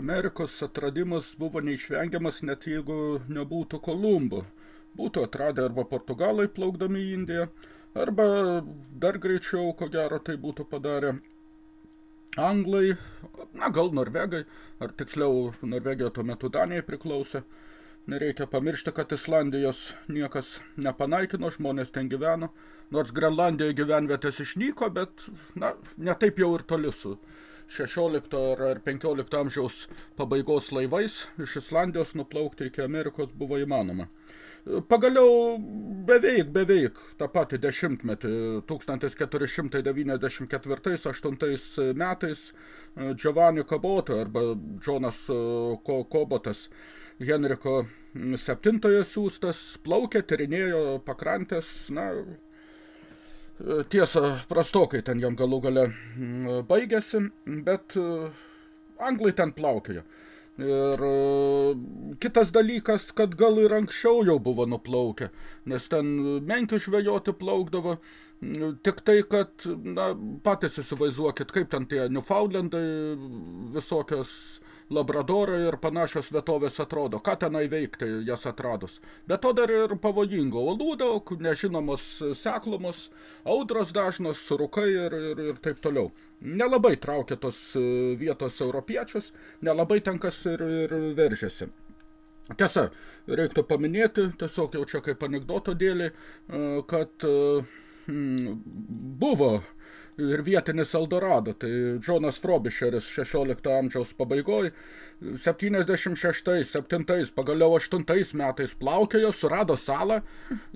Amerikos atradimas buvo neišvengiamas net jeigu nebūtų Kolumbo. Būtų atradę arba portugalai plaukdami į Indiją, arba dar greičiau, ko gero, tai būtų padarę anglai, na gal norvegai, ar tiksliau Norvegija tuo metu Danijai priklausė. Nereikia pamiršti, kad Islandijos niekas nepanaikino, žmonės ten gyveno, nors Grenlandijoje gyvenvietės išnyko, bet na, netaip jau ir toli su 16 ar 15 amžiaus pabaigos laivais iš Islandijos nuplaukti iki Amerikos buvo įmanoma. Pagaliau beveik, beveik tą patį dešimtmetį 1494-8 metais Giovanni Kaboto arba Džonas Kobotas Henriko VII siūstas plaukė, tyrinėjo pakrantės, na, tiesa, prastokai ten jam galų gale baigėsi, bet anglai ten plaukėjo. Ir kitas dalykas, kad gal ir anksčiau jau buvo nuplaukę, nes ten menkių žvejoti plaukdavo, tik tai, kad, na, patys įsivaizduokit, kaip ten tie Newfoundlandai visokios Labradorai ir panašios vietovės atrodo. Ką tenai veikti jas atradus? Bet to dar ir pavojingo. Olų daug, nežinomos seklumos, audros dažnos, rūkai ir, ir, ir taip toliau. Nelabai traukia tos vietos europiečius, nelabai tenkas ir, ir veržėsi. Tiesa, reiktų paminėti, tiesiog jau čia kaip anegdoto dėlį, kad buvo ir vietinis Eldorado, tai Džonas Frobisheris 16 amžiaus pabaigoj, 76-7, pagaliau 8 metais plaukėjo, surado salą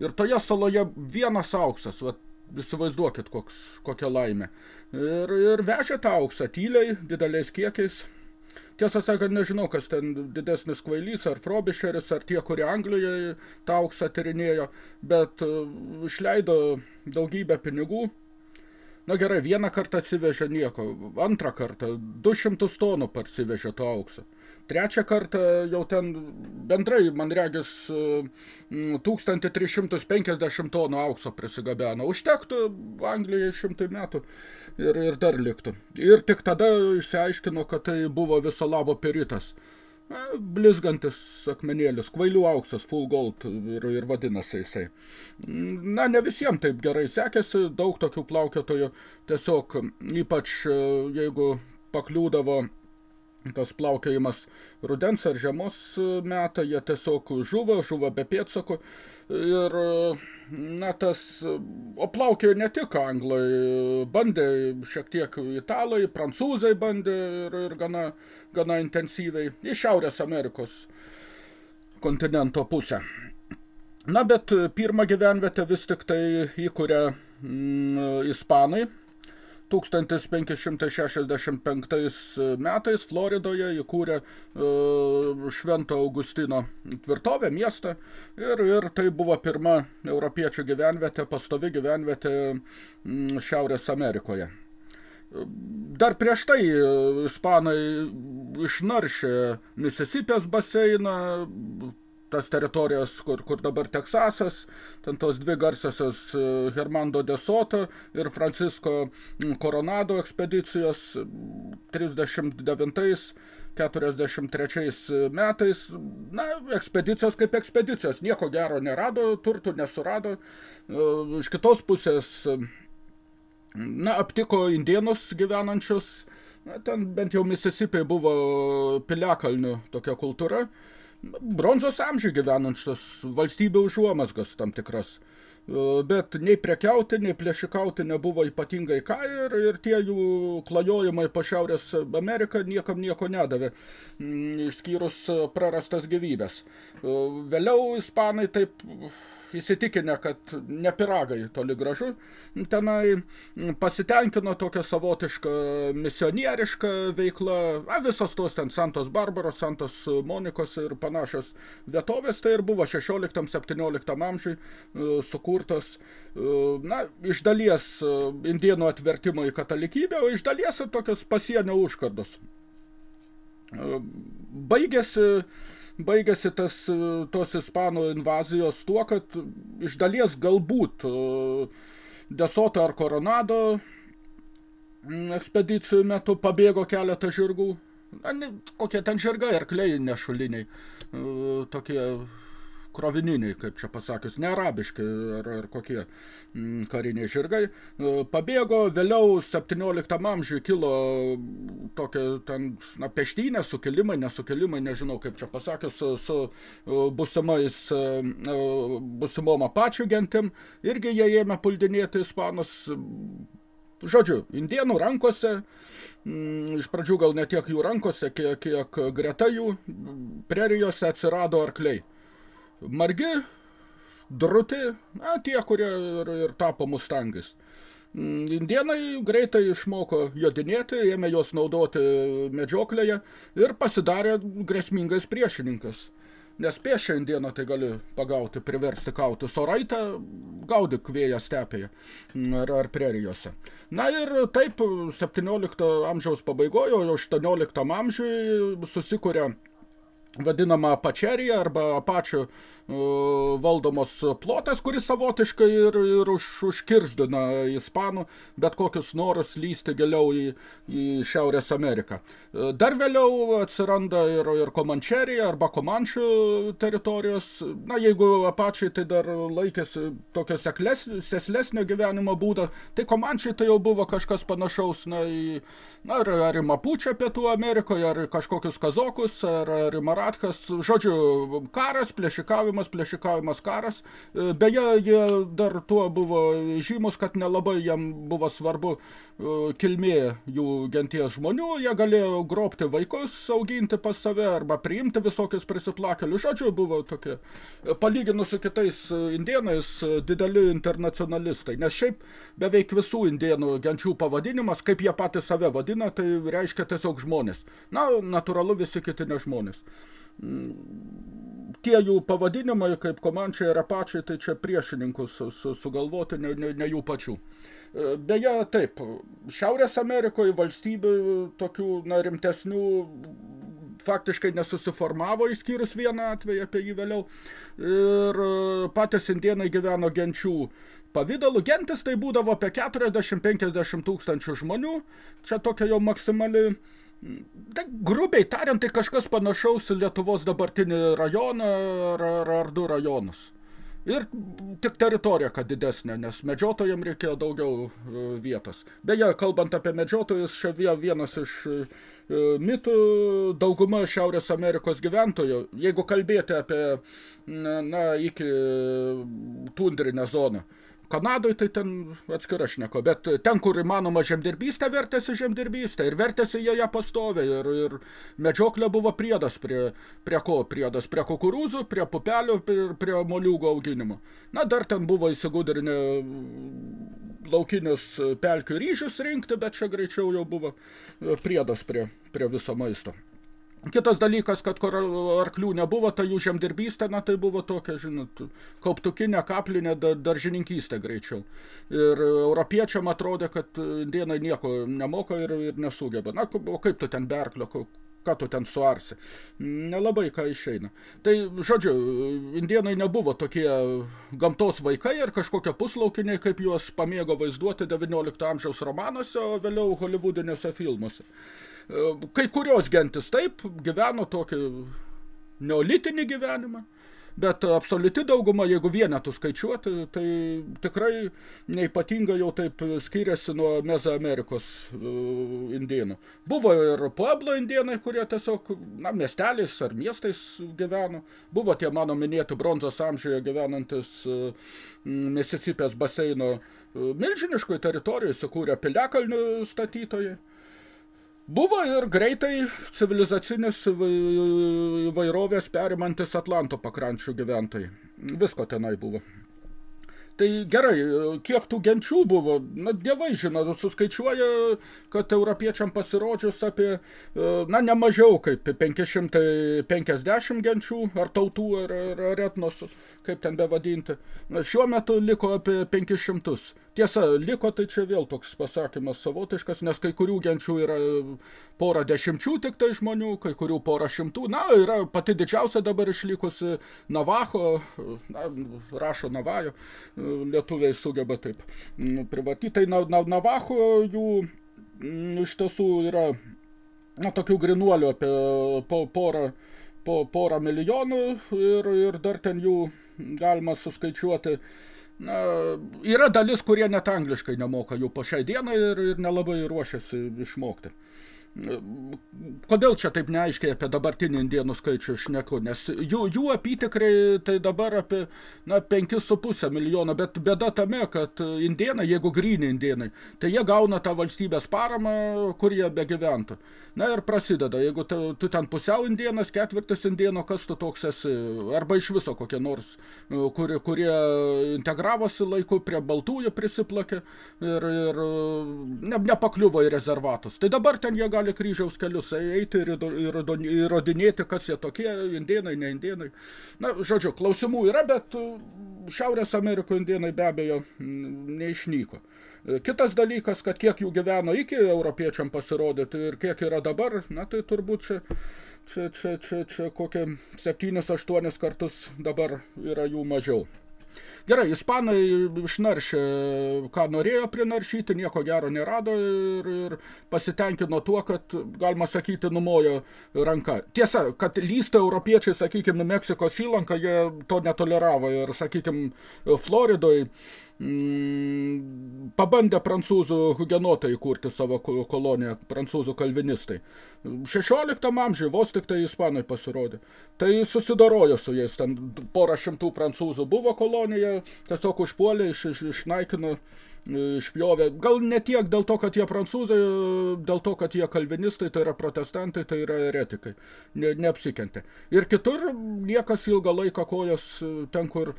ir toje saloje vienas auksas, vat, įsivaizduokit koks, kokia laimė. Ir, ir vežė tą auksą tyliai, dideliais kiekiais. Tiesą sakant, nežinau, kas ten didesnis kvailys, ar Frobisheris, ar tie, kurie Anglijoje tą auksą tyrinėjo, bet uh, išleido daugybę pinigų, Na gerai, vieną kartą atsivežė nieko, antrą kartą 200 tonų parsivežė to aukso. Trečią kartą jau ten bendrai, man regis, 1350 tonų aukso prisigabeno. Užtektų Anglijai šimtai metų ir, ir dar liktų. Ir tik tada išsiaiškino, kad tai buvo viso labo peritas blizgantis akmenėlis, kvailių auksas, full gold ir, ir vadinasi jisai. Na, ne visiems taip gerai sekėsi, daug tokių plaukiotojų tiesiog, ypač jeigu pakliūdavo tas plaukiojimas rudens ar žiemos metą, jie tiesiog žuvo, žuvo be pėdsakų ir na tas, o plaukė ne tik anglai, bandė šiek tiek italai, prancūzai bandė ir, ir gana, gana intensyviai į Šiaurės Amerikos kontinento pusę. Na, bet pirmą gyvenvietę vis tik tai įkuria mm, ispanai, 1565 metais Floridoje įkūrė e, Švento Augustino tvirtovę, miestą ir, ir tai buvo pirma europiečių gyvenvietė, pastovi gyvenvietė Šiaurės Amerikoje. Dar prieš tai ispanai išnaršė Misisipės baseiną, tas teritorijas, kur, kur dabar Teksasas, ten tos dvi garsiosios e, Hermando de Soto ir Francisco Coronado ekspedicijos 39 43 metais, na, ekspedicijos kaip ekspedicijos, nieko gero nerado, turtų nesurado. E, iš kitos pusės, na, aptiko indienus gyvenančius, na, ten bent jau Mississippi buvo piliakalnių tokia kultūra, bronzos amžių gyvenančios valstybių užuomasgas tam tikras. E, bet nei prekiauti, nei plėšikauti nebuvo ypatingai ką ir, ir tie jų klajojimai po Šiaurės Ameriką niekam nieko nedavė, išskyrus prarastas gyvybės. E, vėliau ispanai taip įsitikinę, kad ne piragai toli gražu, tenai pasitenkino tokią savotišką misionierišką veiklą, a, visos tos ten Santos Barbaros, Santos Monikos ir panašios vietovės, tai ir buvo 16-17 amžiui e, sukurtos, e, na, iš dalies e, indienų atvertimo į katalikybę, o iš dalies tokios pasienio užkardos. Baigėsi baigėsi tas, tos ispanų invazijos tuo, kad iš dalies galbūt e, Desoto ar Koronado ekspedicijų metu pabėgo keletą žirgų, na, kokie ten žirgai, arkliai nešuliniai, tokie krovininiai, kaip čia pasakius, ne arabiški ar, ar kokie mm, kariniai žirgai. Pabėgo, vėliau 17 amžiui kilo tokia ten, na, peštynė, sukilimai, nesukilimai, nežinau kaip čia pasakius, su, su busimais, busimom apačių gentim. Irgi jie ėmė puldinėti ispanus. Žodžiu, indienų rankose, mm, iš pradžių gal ne tiek jų rankose, kiek, kiek greta jų, prerijose atsirado arkliai margi, druti, na, tie, kurie ir, ir tapo mustangais. Mm, indienai greitai išmoko jodinėti, ėmė juos naudoti medžioklėje ir pasidarė grėsmingais priešininkas. Nes pėšia indieną tai gali pagauti, priversti kautis, o raitą gaudyk vėją stepėje mm, ar, ar prerijose. Na ir taip 17 amžiaus pabaigojo, 18 amžiui susikuria vadinama pačerija arba apačių valdomos plotas, kuris savotiškai ir, ir už, užkirzdina ispanų bet kokius norus lysti giliau į, į Šiaurės Ameriką. Dar vėliau atsiranda ir, ir Komančerija arba Komančių teritorijos. Na, jeigu apačiai tai dar laikėsi tokio seslesnio gyvenimo būdą, tai Komančiai tai jau buvo kažkas panašaus na, į, na, ar, ar į Mapučią Pietų Amerikoje, ar kažkokius kazokus, ar, ar į Maratkas. Žodžiu, karas, plėšikavimas, plėšikavimas karas. E, beje, jie dar tuo buvo žymus, kad nelabai jam buvo svarbu e, kilmė jų genties žmonių. Jie galėjo grobti vaikus, auginti pas save arba priimti visokius prisiplakelius. Žodžiu, buvo tokie, e, palyginus su kitais indienais, dideli internacionalistai. Nes šiaip beveik visų indienų genčių pavadinimas, kaip jie patys save vadina, tai reiškia tiesiog žmonės. Na, natūralu visi kiti ne žmonės tie jų pavadinimai, kaip komančiai ir apačiai, tai čia priešininkus su, su, sugalvoti, ne, ne, ne jų pačių. E, beje, taip, Šiaurės Amerikoje valstybių tokių na, rimtesnių faktiškai nesusiformavo, išskyrus vieną atvejį apie jį vėliau. Ir e, patys indienai gyveno genčių pavydalu. Gentis tai būdavo apie 40-50 tūkstančių žmonių. Čia tokia jau maksimali Tai grubiai tariant, tai kažkas panašaus į Lietuvos dabartinį rajoną ar, ar, ar du rajonus. Ir tik teritorija, kad didesnė, nes medžiotojams reikėjo daugiau e, vietos. Beje, kalbant apie medžiotojus, čia vienas iš e, mitų dauguma Šiaurės Amerikos gyventojų, jeigu kalbėti apie, na, iki tundrinę zoną, Kanadoj tai ten atskira šneko, bet ten, kur įmanoma žemdirbystė, vertėsi žemdirbystė ir vertėsi jie ją pastovė ir, ir medžioklė buvo priedas prie, prie ko priedas, prie kukurūzų, prie pupelių ir prie moliūgo auginimo. Na, dar ten buvo įsigudrinę laukinius pelkių ryžius rinkti, bet čia greičiau jau buvo priedas prie, prie viso maisto. Kitas dalykas, kad kur arklių nebuvo, tai jų žemdirbystė, na tai buvo tokia, žinot, kauptukinė, kaplinė daržininkystė greičiau. Ir europiečiam atrodė, kad indienai nieko nemoka ir, ir nesugeba. Na, o kaip tu ten berklio, ką tu ten suarsi? Nelabai ką išeina. Tai, žodžiu, indienai nebuvo tokie gamtos vaikai ir kažkokie puslaukiniai, kaip juos pamėgo vaizduoti 19 amžiaus romanuose, o vėliau holivudinėse filmuose. Kai kurios gentis taip gyveno tokį neolitinį gyvenimą, bet absoliuti dauguma, jeigu vienetų skaičiuoti, tai tikrai neipatingai jau taip skiriasi nuo Mezoamerikos uh, indienų. Buvo ir Pueblo indienai, kurie tiesiog na, miesteliais ar miestais gyveno. Buvo tie mano minėti bronzos amžiuje gyvenantis uh, Misisipės baseino uh, milžiniškoj teritorijoje įsikūrė piliakalnių statytojai. Buvo ir greitai civilizacinis įvairovės perimantis Atlanto pakrančių gyventojai. Visko tenai buvo. Tai gerai, kiek tų genčių buvo, na, dievai žino, suskaičiuoja, kad europiečiam pasirodžius apie, na, nemažiau kaip 550 genčių, ar tautų, ar, ar etnosų, kaip ten bevadinti. Na, šiuo metu liko apie 500. Tiesa, liko tai čia vėl toks pasakymas savotiškas, nes kai kurių genčių yra pora dešimčių tik tai žmonių, kai kurių pora šimtų. Na, yra pati didžiausia dabar išlikusi Navajo, na, rašo Navajo, lietuviai sugeba taip privatyti. Tai na, na, Navajo jų iš tiesų yra na, tokių grinuolių apie po, porą, po, porą milijonų ir, ir dar ten jų galima suskaičiuoti. Na, yra dalis, kurie net angliškai nemoka jų po šiai dienai ir, ir nelabai ruošiasi išmokti. Kodėl čia taip neaiškiai apie dabartinį indienų skaičių šneku? Nes jų, jų apytikrai tai dabar apie na, 5,5 milijono, bet bėda tame, kad indienai, jeigu gryni indienai, tai jie gauna tą valstybės paramą, kur jie begyventų. Na ir prasideda, jeigu tu, tu ten pusiau indienas, ketvirtis indieno, kas tu toks esi, arba iš viso kokie nors, kurie, kurie integravosi laiku prie baltųjų prisiplakė ir, ir ne, nepakliuvo į rezervatus. Tai dabar ten jie gali gali kryžiaus kelius eiti ir įrodinėti, kas jie tokie, indienai, ne indienai. Na, žodžiu, klausimų yra, bet uh, Šiaurės Amerikoje indienai be abejo neišnyko. Kitas dalykas, kad kiek jų gyveno iki europiečiam pasirodyti ir kiek yra dabar, na tai turbūt čia, čia, čia, čia, čia kokie 7-8 kartus dabar yra jų mažiau. Gerai, ispanai išnaršė, ką norėjo prinaršyti, nieko gero nerado ir, ir pasitenkino tuo, kad, galima sakyti, numojo ranka. Tiesa, kad lysta europiečiai, sakykime, Meksikos įlanką, jie to netoleravo ir, sakykime, Floridoj mm, pabandė prancūzų hugenotai įkurti savo koloniją, prancūzų kalvinistai. 16 amžiuje vos tik tai ispanai pasirodė. Tai susidarojo su jais, ten porą šimtų prancūzų buvo kolonija, tiesiog užpuolė, iš, iš, išnaikino, išpjovė. Gal ne tiek dėl to, kad jie prancūzai, dėl to, kad jie kalvinistai, tai yra protestantai, tai yra eretikai. Ne, neapsikentė. Ir kitur niekas ilgą laiką kojas ten, kur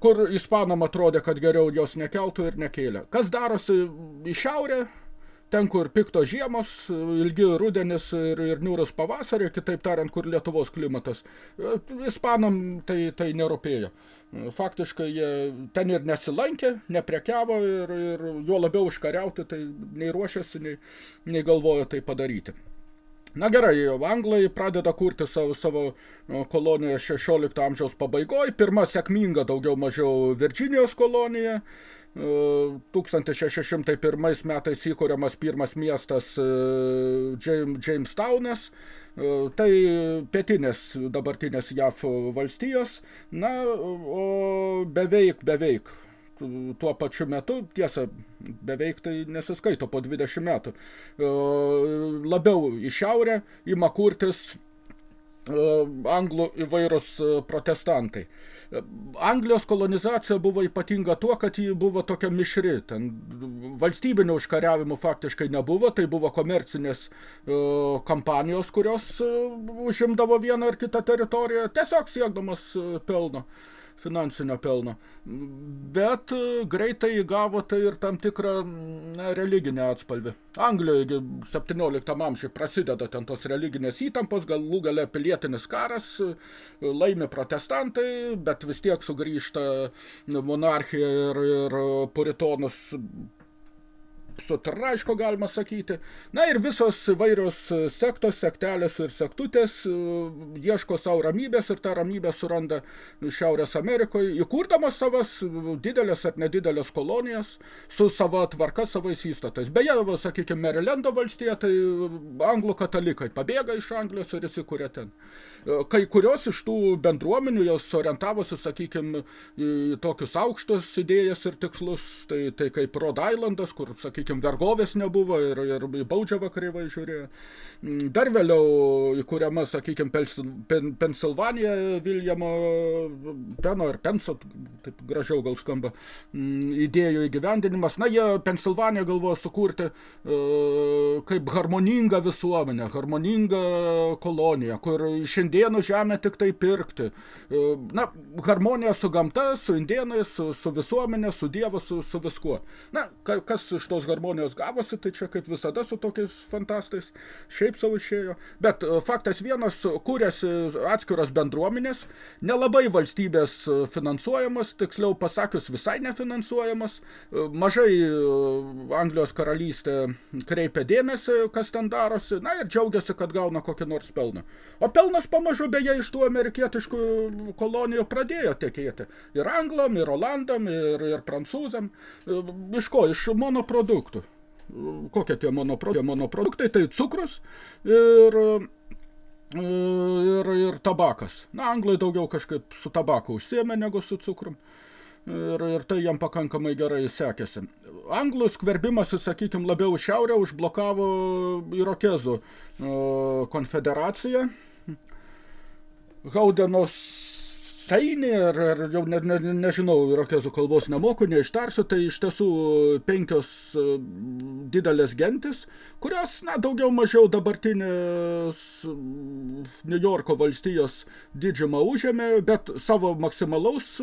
kur ispanam atrodė, kad geriau jos nekeltų ir nekėlė. Kas darosi į šiaurę, ten, kur pikto žiemos, ilgi rudenis ir, ir niūrus pavasarį, kitaip tariant, kur Lietuvos klimatas, ispanam tai, tai nerūpėjo. Faktiškai jie ten ir nesilankė, neprekiavo ir, ir juo labiau užkariauti, tai nei ruošiasi, nei, nei galvojo tai padaryti. Na gerai, anglai pradeda kurti savo, savo koloniją 16 amžiaus pabaigoje. Pirma sėkminga daugiau mažiau Virginijos kolonija. 1601 metais įkuriamas pirmas miestas Jamestownas. Tai pietinės dabartinės JAF valstijos. Na, o beveik, beveik tuo pačiu metu, tiesa, beveik tai nesiskaito po 20 metų, labiau į šiaurę ima kurtis anglų įvairūs protestantai. Anglijos kolonizacija buvo ypatinga tuo, kad ji buvo tokia mišri. Ten valstybinio užkariavimo faktiškai nebuvo, tai buvo komercinės kampanijos, kurios užimdavo vieną ar kitą teritoriją, tiesiog siekdamas pelno finansinio pelno. Bet e, greitai įgavo tai ir tam tikrą na, religinę atspalvį. Anglijoje 17 amžiuje prasideda ten tos religinės įtampos, galų gale pilietinis karas, e, laimi protestantai, bet vis tiek sugrįžta monarchija ir, ir puritonus sutraiško, galima sakyti. Na ir visos įvairios sektos, sektelės ir sektutės e, ieško savo ramybės ir tą ramybę suranda Šiaurės Amerikoje, įkurdamas savas didelės ar nedidelės kolonijas su savo tvarka, savais įstatais. Beje, sakykime, Marylando valstija, tai anglų katalikai pabėga iš Anglijos ir įsikūrė ten. E, kai kurios iš tų bendruomenių jos orientavosi, sakykime, į tokius aukštus idėjas ir tikslus, tai, tai kaip Rhode Islandas, kur, sakykime, vergovės nebuvo ir, ir baudžiava kreivai žiūrėjo. Mm, dar vėliau įkūriama, sakykime, Pen, Pensilvanija Viljamo Peno ir Penso, taip gražiau gal skamba, mm, idėjų įgyvendinimas. Na, jie Pensilvaniją galvojo sukurti uh, kaip harmoningą visuomenę, harmoningą koloniją, kur šiandienų žemę tik tai pirkti. Uh, na, harmonija su gamta, su indienais, su, su visuomenė, su dievu, su, su viskuo. Na, kas iš tos harmonijos gavosi, tai čia kaip visada su tokiais fantastais šiaip savo išėjo. Bet e, faktas vienas, kūrėsi atskiros bendruomenės, nelabai valstybės e, finansuojamas, tiksliau pasakius visai nefinansuojamas, e, mažai Anglijos karalystė kreipia dėmesį, kas ten darosi, na ir džiaugiasi, kad gauna kokį nors pelną. O pelnas pamažu beje iš tų amerikietiškų kolonijų pradėjo tekėti. Ir anglam, ir olandam, ir, ir prancūzam. Iš ko? Iš monoproduktų produktų. kokie tie monoproduktai, monoproduktai tai cukrus ir, ir, ir tabakas. Na, anglai daugiau kažkaip su tabaku užsiemė negu su cukrum. Ir, ir tai jam pakankamai gerai sekėsi. Anglų skverbimas, sakykime, labiau šiaurę užblokavo Irokezų konfederaciją. Haudenos Seinį, ar, ar jau ne, ne, nežinau, irokezų kalbos nemoku, neištarsiu, tai iš tiesų penkios e, didelės gentis, kurios, na, daugiau mažiau dabartinės New Yorko valstijos didžiumą užėmė, bet savo maksimalaus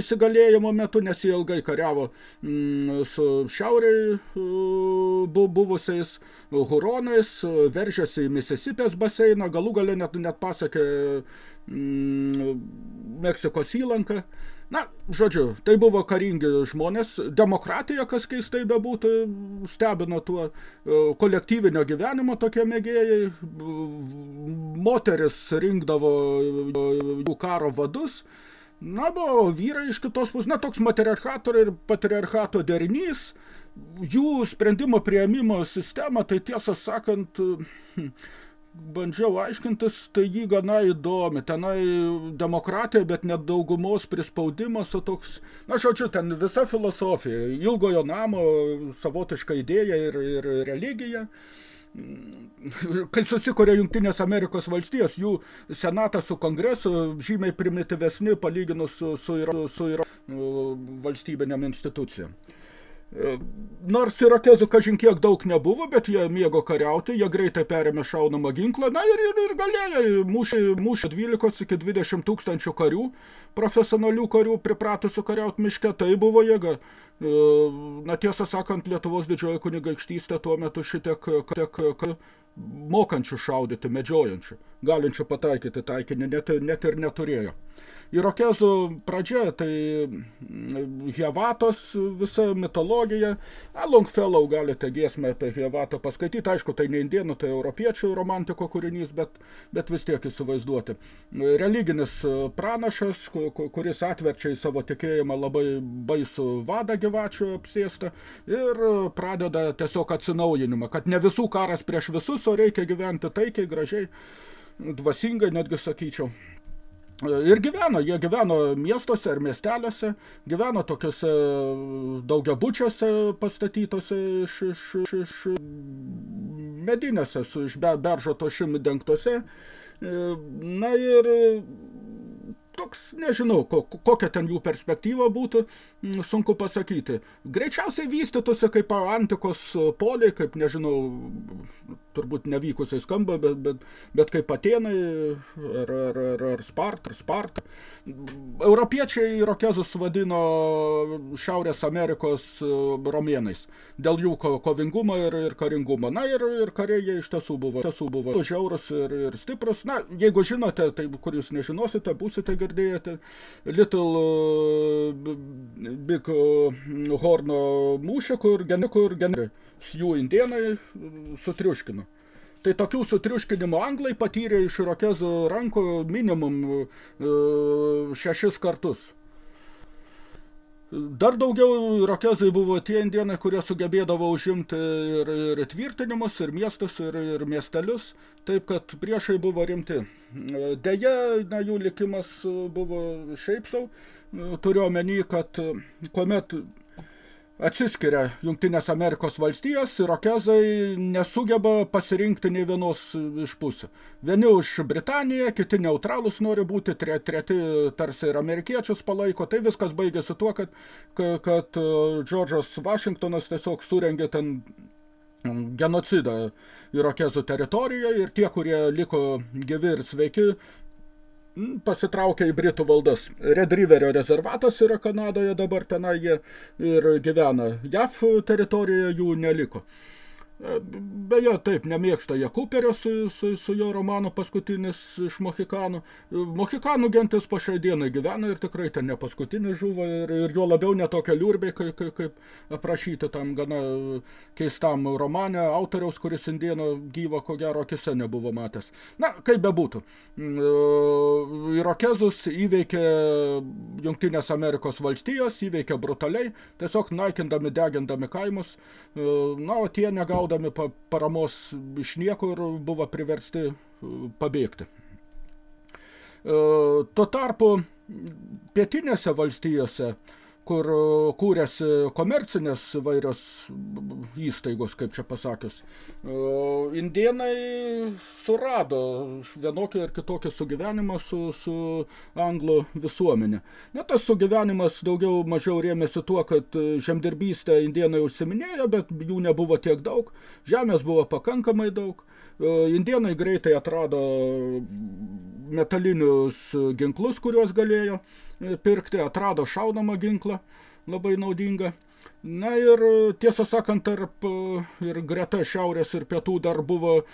įsigalėjimo metu, nes jie ilgai kariavo mm, su šiauriai bu, buvusiais huronais, veržėsi į Misisipės baseiną, galų gale net, net pasakė mm, Meksikos įlanką. Na, žodžiu, tai buvo karingi žmonės. Demokratija, kas keistai bebūtų, stebino tuo kolektyvinio gyvenimo tokie mėgėjai. Moteris rinkdavo jų karo vadus. Na, buvo vyrai iš kitos pusės, na, toks matriarchato ir patriarchato derinys, jų sprendimo prieimimo sistema, tai tiesą sakant, bandžiau aiškintis, tai jį gana įdomi. Tenai demokratija, bet net daugumos prispaudimas, o toks, na, žodžiu, ten visa filosofija, ilgojo namo, savotiška idėja ir, ir religija. Kai susikuria Jungtinės Amerikos valstijos, jų senatas su kongresu žymiai primityvesni palyginus su, su, su, su, su valstybinėm institucijom. Nors irakezų kažin kiek daug nebuvo, bet jie mėgo kariauti, jie greitai perėmė šaunamą ginklą, na ir, ir, ir galėjo mūšį, mūšį 12 iki 20 tūkstančių karių, profesionalių karių pripratusių kariauti miške, tai buvo jėga. E, na tiesą sakant, Lietuvos didžioji kunigaikštystė tuo metu šitiek tiek, mokančių šaudyti, medžiojančių, galinčių pataikyti taikinį, net, net ir neturėjo. Irokezų pradžia, tai mm, Hevatos visa mitologija. A, Longfellow galite giesmę apie Hevatą paskaityti. Aišku, tai ne indienų, tai europiečių romantiko kūrinys, bet, bet vis tiek įsivaizduoti. Religinis pranašas, kuris atverčia į savo tikėjimą labai baisų vadą gyvačių apsėstą ir pradeda tiesiog atsinaujinimą, kad ne visų karas prieš visus, o reikia gyventi taikiai, gražiai, dvasingai, netgi sakyčiau. Ir gyveno, jie gyveno miestuose ar miesteliuose, gyveno tokiuose daugiabučiuose pastatytose iš, iš, iš, iš medinėse, iš beržo tošim dengtose. Na ir toks, nežinau, ko, kokia ten jų perspektyva būtų, sunku pasakyti. Greičiausiai vystytųsi kaip antikos poliai, kaip, nežinau, turbūt nevykusiai skamba, bet, bet, bet kaip Atenai ar, ar, ar, ar Spart, ar Spart. Europiečiai irokezus vadino Šiaurės Amerikos romėnais dėl jų kovingumo ir, ir karingumo. Na ir, ir kariai iš tiesų buvo, tiesų buvo žiaurus ir, ir stiprus. Na, jeigu žinote, tai kur jūs nežinosite, būsite girdėjote Little Big Horno mūšį, kur, kur, kur jų indienai sutriuškino. Tai tokių sutriuškinimų anglai patyrė iš irokezų rankų minimum e, šešis kartus. Dar daugiau irokezai buvo tie indienai, kurie sugebėdavo užimti ir, ir tvirtinimus, ir miestus, ir, ir miestelius, taip kad priešai buvo rimti. Deja, na, jų likimas buvo šiaip sau, turiu omeny, kad kuomet atsiskiria Jungtinės Amerikos valstijos, irokezai nesugeba pasirinkti nei vienos iš pusių. Vieni už Britaniją, kiti neutralus nori būti, tre, treti tarsi ir amerikiečius palaiko. Tai viskas baigėsi tuo, kad, kad Džordžas Vašingtonas tiesiog surengė ten genocidą irokezų teritorijoje ir tie, kurie liko gyvi ir sveiki, pasitraukė į Britų valdas. Red Riverio rezervatas yra Kanadoje, dabar tenai jie ir gyvena. JAF teritorijoje jų neliko. Beje, taip, nemėgsta jie Kuperio su, su, su jo romanu paskutinis iš Mohikanų. Mohikanų gentis po šiai dienai gyvena ir tikrai ten ne paskutinis žuvo ir, ir jo labiau netokia liurbiai, kaip, kaip, kaip aprašyti tam gana keistam romane autoriaus, kuris indieno gyvo, ko gero, akise nebuvo matęs. Na, kaip bebūtų. Irokezus įveikė Jungtinės Amerikos valstijos, įveikė brutaliai, tiesiog naikindami, degindami kaimus. Na, o tie negaudavo gaudami paramos iš niekur buvo priversti e, pabėgti. E, tuo tarpu pietinėse valstijose kur e, kūrėsi komercinės vairios įstaigos, kaip čia pasakius. E, indienai surado vienokį ir kitokį sugyvenimą su, su anglų visuomenė. Na, tas sugyvenimas daugiau mažiau rėmėsi tuo, kad žemdirbystę indienai užsiminėjo, bet jų nebuvo tiek daug. Žemės buvo pakankamai daug. E, indienai greitai atrado metalinius ginklus, kuriuos galėjo pirkti, atrado šaunamą ginklą, labai naudingą. Na ir tiesą sakant, tarp ir greta šiaurės ir pietų dar buvo e,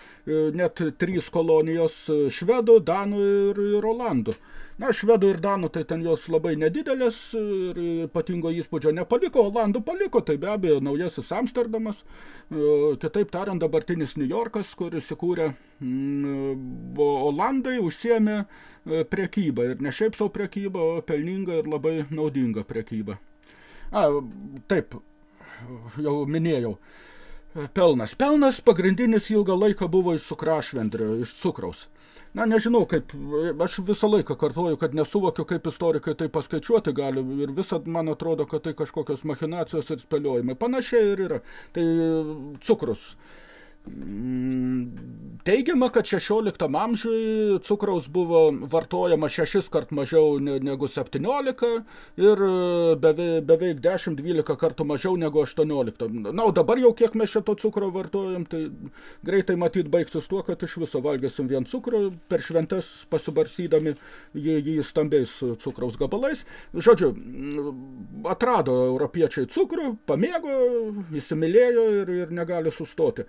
net trys kolonijos švedų, danų ir, ir olandų. Na, švedų ir danų tai ten jos labai nedidelės ir ypatingo įspūdžio nepaliko, olandų paliko, tai be abejo naujasis Amsterdamas, e, kitaip tariant dabartinis New Yorkas, kur įsikūrė mm, Olandai, užsiemė e, prekybą ir ne šiaip savo prekybą, o pelningą ir labai naudingą prekybą. A, taip, jau minėjau. Pelnas. Pelnas pagrindinis ilgą laiką buvo iš cukrašvendrio, iš cukraus. Na, nežinau, kaip, aš visą laiką kartuoju, kad nesuvokiu, kaip istorikai tai paskaičiuoti gali ir visad man atrodo, kad tai kažkokios machinacijos ir spėliojimai. Panašiai ir yra. Tai cukrus. Mm, teigiama, kad 16 amžiui cukraus buvo vartojama šešis kart mažiau negu 17 ir e, beveik, beveik 10-12 kartų mažiau negu 18. Na, o dabar jau kiek mes šito cukro vartojam, tai greitai matyt baigsis tuo, kad iš viso valgysim vien cukrų, per šventes pasibarsydami jį, jį stambiais cukraus gabalais. Žodžiu, mm, atrado europiečiai cukrų, pamėgo, įsimylėjo ir, ir negali sustoti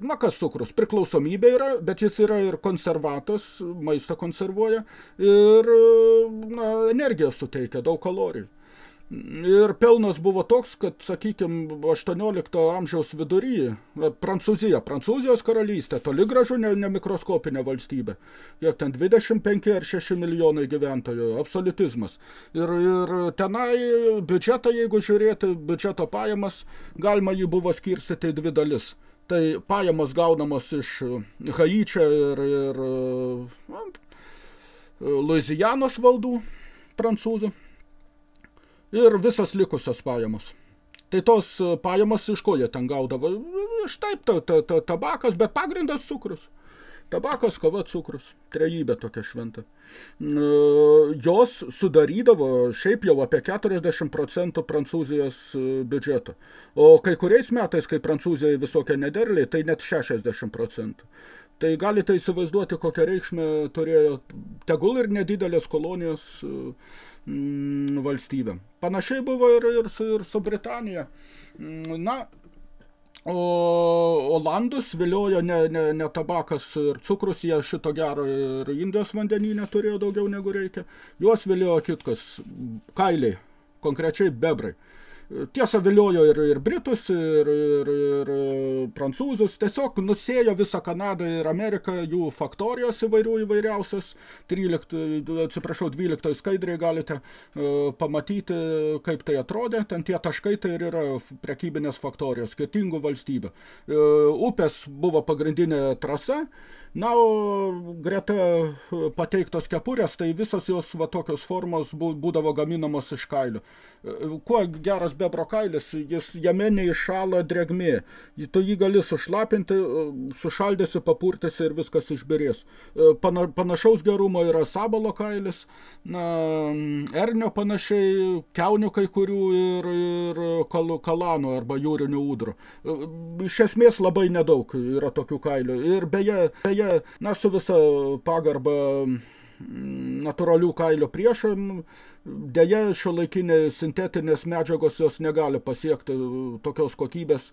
na kas cukrus, priklausomybė yra, bet jis yra ir konservatas, maistą konservuoja ir na, energiją suteikia, daug kalorijų. Ir pelnas buvo toks, kad, sakykime, 18 amžiaus vidury, Prancūzija, Prancūzijos karalystė, toli gražu ne, ne mikroskopinė valstybė, kiek ten 25 ar 6 milijonai gyventojų, absolutizmas. Ir, ir tenai biudžetą, jeigu žiūrėti, biudžeto pajamas, galima jį buvo skirstyti į dvi dalis – Tai pajamos gaunamos iš Haičio ir, ir na, Luizijanos valdų prancūzų ir visas likusios pajamos. Tai tos pajamos iš ko jie ten gaudavo? Iš taip, ta, ta, ta, tabakas, bet pagrindas cukrus. Tabakas, kava, cukrus, trejybė tokia šventa. Jos sudarydavo šiaip jau apie 40 procentų Prancūzijos e, biudžeto. O kai kuriais metais, kai Prancūzijai visokie nederliai, tai net 60 procentų. Tai galite įsivaizduoti, kokią reikšmę turėjo tegul ir nedidelės kolonijos mm, valstybė. Panašiai buvo ir, ir, su, ir su Britanija. Na, O Olandus viliojo ne, ne, ne tabakas ir cukrus, jie šito gero ir Indijos vandenyne turėjo daugiau negu reikia. Juos viliojo kitkas, kailiai, konkrečiai bebrai. Tiesa, viliojo ir, ir Britus, ir, ir, ir Prancūzus. Tiesiog nusėjo visą Kanadą ir Ameriką jų faktorijos įvairių įvairiausios. 13, atsiprašau, 12 skaidriai galite uh, pamatyti, kaip tai atrodė. Ten tie taškai tai ir yra prekybinės faktorijos, skirtingų valstybių. Uh, upės buvo pagrindinė trasa. Na, o greta pateiktos kepurės, tai visos jos va tokios formos būdavo gaminamos iš kailių. Kuo geras bebro kailis, jis jame neiššala dregmė. Tu jį gali sušlapinti, sušaldėsi, papurtėsi ir viskas išbirės. Pana, panašaus gerumo yra sabalo kailis, na, ernio panašiai, keunių kai kurių ir, ir kal, kalanų arba jūrinių ūdrų. Iš esmės labai nedaug yra tokių kailių. Ir beje, beje na, su visa pagarba natūralių kailio priešam, Deja, šio laikiniai sintetinės medžiagos jos negali pasiekti tokios kokybės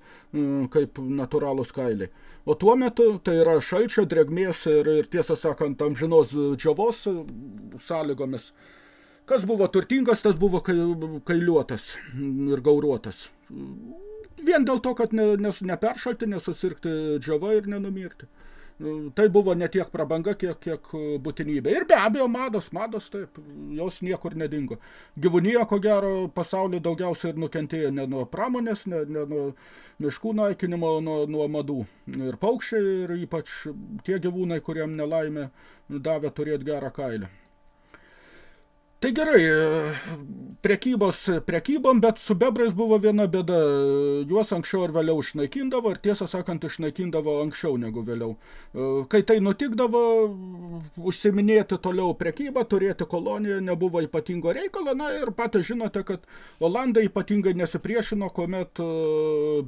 kaip natūralūs kailiai. O tuo metu tai yra šalčio, dregmės ir, ir tiesą sakant, amžinos džiovos sąlygomis. Kas buvo turtingas, tas buvo kailiuotas ir gauruotas. Vien dėl to, kad ne, nes, neperšalti, nesusirgti džiova ir nenumirti. Tai buvo ne tiek prabanga, kiek, kiek būtinybė. Ir be abejo, mados, mados, taip, jos niekur nedingo. Gyvūnija, ko gero, pasaulio daugiausiai ir nukentėjo ne nuo pramonės, ne, ne nuo miškų naikinimo, nuo, nuo madų. Ir paukščiai, ir ypač tie gyvūnai, kuriem nelaimė davė turėti gerą kailį. Tai gerai, prekybos prekybom, bet su bebrais buvo viena bėda. Juos anksčiau ir vėliau išnaikindavo ir tiesą sakant išnaikindavo anksčiau negu vėliau. Kai tai nutikdavo, užsiminėti toliau prekybą, turėti koloniją nebuvo ypatingo reikalo. Na ir patys žinote, kad Olandai ypatingai nesipriešino, kuomet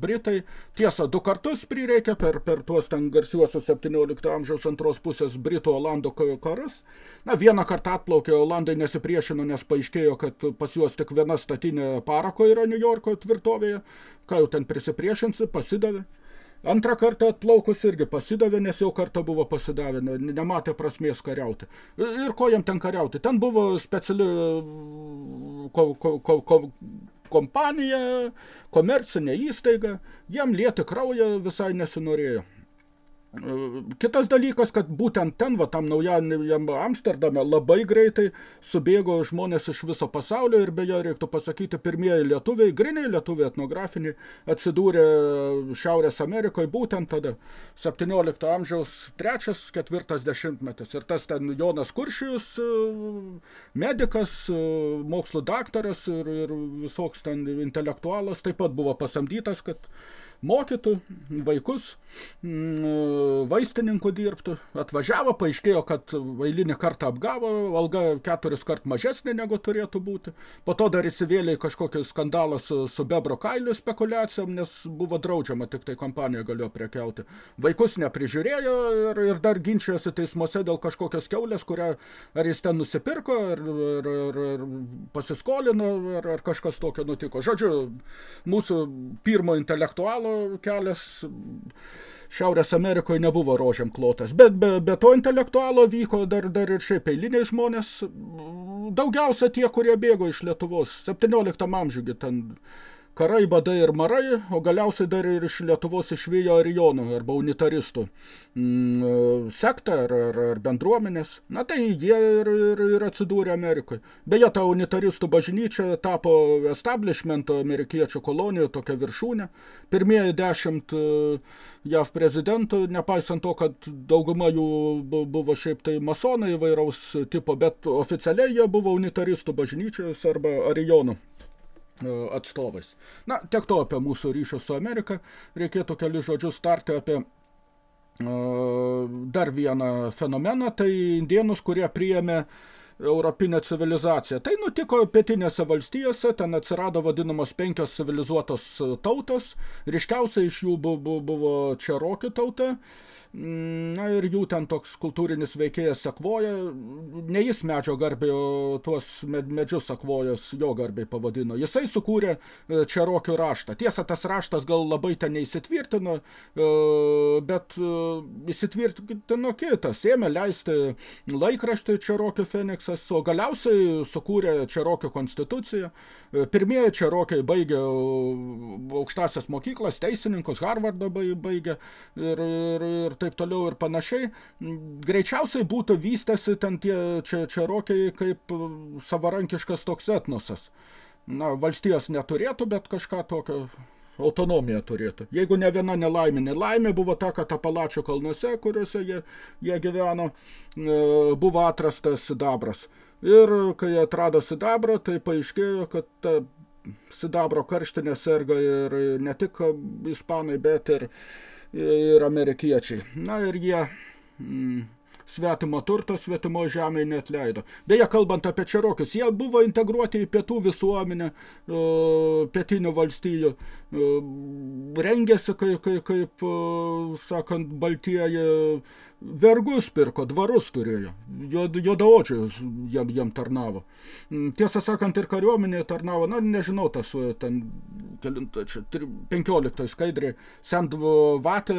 Britai, tiesa, du kartus prireikė per, per tuos ten garsiuosius 17 amžiaus antros pusės Britų-Olandų karus. Na, vieną kartą atplaukė Olandai nesipriešino pasipriešino, nes paaiškėjo, kad pas juos tik viena statinė parako yra New Yorko tvirtovėje, ką jau ten prisipriešinsi, pasidavė. Antrą kartą atplaukus irgi pasidavė, nes jau kartą buvo pasidavę, nematė prasmės kariauti. Ir ko jam ten kariauti? Ten buvo speciali ko, ko, ko, ko, kompanija, komercinė įstaiga, jam lieti kraują visai nesinorėjo. Kitas dalykas, kad būtent ten, va, tam naujajam Amsterdame, labai greitai subėgo žmonės iš viso pasaulio ir beje, reiktų pasakyti, pirmieji lietuviai, griniai lietuviai etnografiniai, atsidūrė Šiaurės Amerikoje būtent tada, 17 amžiaus trečias, ketvirtas dešimtmetis. Ir tas ten Jonas Kuršijus, medikas, mokslų daktaras ir, ir visoks ten intelektualas taip pat buvo pasamdytas, kad mokytų vaikus, mm, vaistininkų dirbtų. Atvažiavo, paaiškėjo, kad eilinį kartą apgavo, alga keturis kart mažesnė negu turėtų būti. Po to dar įsivėlė į kažkokį skandalą su, su bebro kailių spekulacijom, nes buvo draudžiama, tik tai kompanija galėjo prekiauti. Vaikus neprižiūrėjo ir, ir dar ginčijosi teismuose dėl kažkokios keulės, kurią ar jis ten nusipirko, ar, ar, ar, ar pasiskolino, ar, ar kažkas tokio nutiko. Žodžiu, mūsų pirmo intelektualo intelektualo kelias Šiaurės Amerikoje nebuvo rožiam klotas, bet be, be to intelektualo vyko dar, dar ir šiaip eiliniai žmonės, daugiausia tie, kurie bėgo iš Lietuvos, 17 amžiuje ten karai, badai ir marai, o galiausiai dar ir iš Lietuvos išvijo arijonų arba unitaristų mm, sektą ar, ar, ar bendruomenės. Na tai jie ir, ir, ir atsidūrė Amerikoje. Beje, ta unitaristų bažnyčia tapo establishmento amerikiečių kolonijų tokia viršūnė. Pirmieji dešimt e, JAV prezidentų, nepaisant to, kad dauguma jų buvo šiaip tai masonai įvairaus tipo, bet oficialiai jie buvo unitaristų bažnyčios arba arijonų E, atstovais. Na, tiek to apie mūsų ryšius su Amerika. Reikėtų keli žodžius tarti apie uh, dar vieną fenomeną, tai indienus, kurie priėmė europinę civilizaciją. Tai nutiko pietinėse valstijose, ten atsirado vadinamos penkios civilizuotos tautos, ryškiausiai iš jų buvo, buvo čerokių tauta, Na ir jų ten toks kultūrinis veikėjas Sakvoja, ne jis medžio garbė, o tuos medžius Sakvojos jo garbei pavadino. Jisai sukūrė e, Čerokių raštą. Tiesa, tas raštas gal labai ten neįsitvirtino, e, bet e, įsitvirtino kitas. Ėmė leisti laikraštį Čerokių Feniksas, o galiausiai sukūrė Čerokių konstituciją. Pirmieji Čerokiai baigė aukštasias mokyklas, teisininkus, Harvardą baigė ir, ir, ir tai taip toliau ir panašiai, greičiausiai būtų vystęsi ten tie čia, čia rokiai kaip savarankiškas toks etnosas. Na, valstijos neturėtų, bet kažką tokio autonomiją turėtų. Jeigu ne viena nelaimė, nelaimė buvo ta, kad Apalačio kalnuose, kuriuose jie, jie gyveno, e, buvo atrastas sidabras. Ir kai atrado sidabrą, tai paaiškėjo, kad ta sidabro karštinė serga ir ne tik ispanai, bet ir ir amerikiečiai. Na ir jie mm, svetimo turto svetimo žemėje neatleido. Beje, kalbant apie čerokius, jie buvo integruoti į pietų visuomenę, pietinių valstijų, rengėsi kaip, kaip, kaip sakant, baltieji vergus pirko, dvarus turėjo, juodaodžius jam, jam tarnavo. Mm, tiesą sakant, ir kariuomenė tarnavo, na, nežinau, tas ten, kelinta, čia, 15 skaidrė, Sendvo Vatė,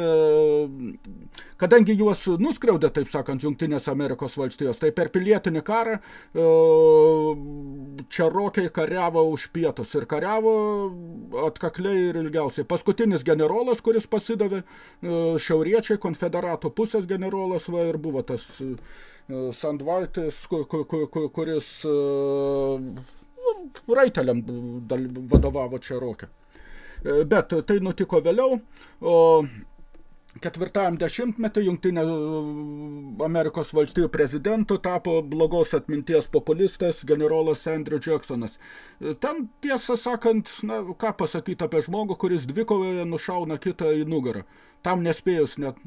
kadangi juos nuskriaudė, taip sakant, Jungtinės Amerikos valstijos, tai per pilietinį karą Čerokiai kariavo už pietus ir kariavo atkakliai ir ilgiausiai. Paskutinis generolas, kuris pasidavė, šiauriečiai, konfederato pusės generolas, generolas va, ir buvo tas e, Sandvaltis, kuris e, raiteliam vadovavo Čerokė. E, bet tai nutiko vėliau, o ketvirtajam dešimtmetį Jungtinė Amerikos valstijų prezidentu tapo blogos atminties populistas generolas Andrew Jacksonas. Ten, tiesą sakant, na, ką pasakyti apie žmogų, kuris dvikovoje nušauna kitą į nugarą. Tam nespėjus net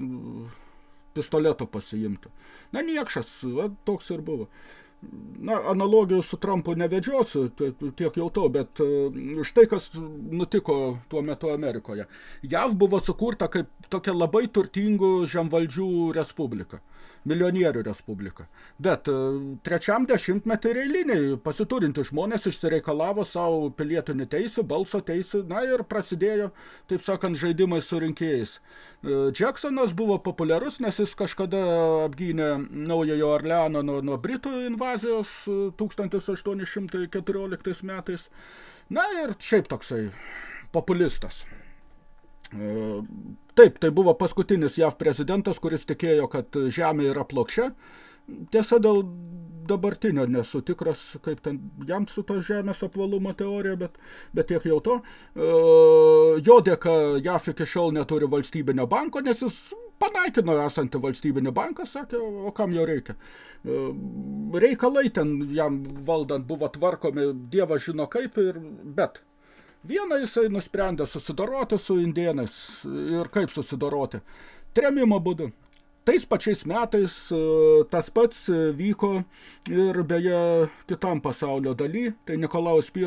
pistoleto pasiimti. Na, niekšas, va, toks ir buvo. Na, analogijų su Trumpu nevedžiosiu, tiek jau to, bet e, štai kas nutiko tuo metu Amerikoje. JAV buvo sukurta kaip tokia labai turtingų žemvaldžių respublika milijonierių respublika. Bet e, trečiam dešimtmetį eiliniai pasiturinti žmonės išsireikalavo savo pilietinį teisų, balso teisų, na ir prasidėjo, taip sakant, žaidimai su rinkėjais. E, Jacksonas buvo populiarus, nes jis kažkada apgynė naujojo Orleano nuo, nuo Britų invazijos 1814 e, metais. Na ir šiaip toksai populistas. Taip, tai buvo paskutinis JAV prezidentas, kuris tikėjo, kad žemė yra plokščia. Tiesa, dėl dabartinio nesu tikras, kaip ten jam su to žemės apvalumo teorija, bet, bet tiek jau to. E, jo dėka JAF iki šiol neturi valstybinio banko, nes jis panaikino esantį valstybinį banką, sakė, o kam jo reikia. E, reikalai ten jam valdant buvo tvarkomi, dievas žino kaip, ir, bet Vieną jisai nusprendė susidoroti su indėnais ir kaip susidoroti. Tremimo būdu. Tais pačiais metais e, tas pats vyko ir beje kitam pasaulio daly, tai Nikolaus I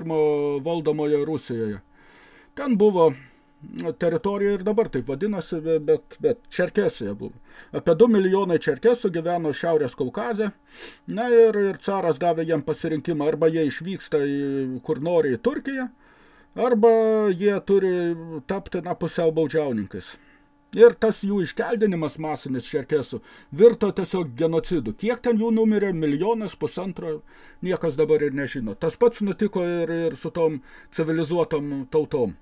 valdomoje Rusijoje. Ten buvo teritorija ir dabar taip vadinasi, bet, bet Čerkesija buvo. Apie 2 milijonai Čerkesų gyveno Šiaurės Kaukaze, na ir, ir caras davė jiem pasirinkimą, arba jie išvyksta į, kur nori į Turkiją, arba jie turi tapti na, pusiau baudžiauninkais. Ir tas jų iškeldinimas masinis šerkesų virto tiesiog genocidu. Kiek ten jų numirė? Milijonas, pusantro, niekas dabar ir nežino. Tas pats nutiko ir, ir su tom civilizuotom tautom.